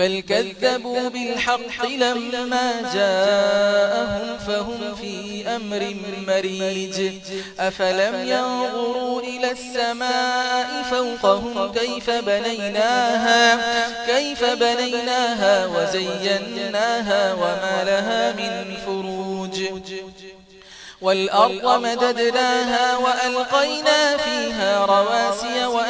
بل كذبوا بالحق لما جاءهم فهم في أمر مريج. أفلم ينظروا إلى السماء فوقهم كيف بنيناها كيف بنيناها وزيناها وما لها من فروج. والأرض مددناها وألقينا فيها رواسي وألقينا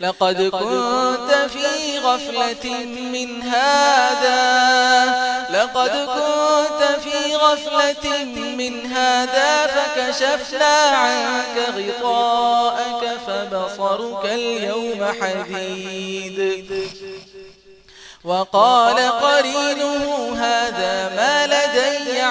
لقد كنت في غفلة من هذا. لقد كنت في غفلة من هذا. فكشفنا عنك غطاءك فبصرك اليوم حديد. وقال قرينه هذا ما لك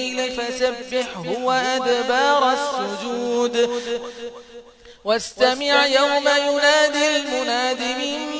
الليل فسبحه وأدبار السجود. واستمع يوم ينادي المناد من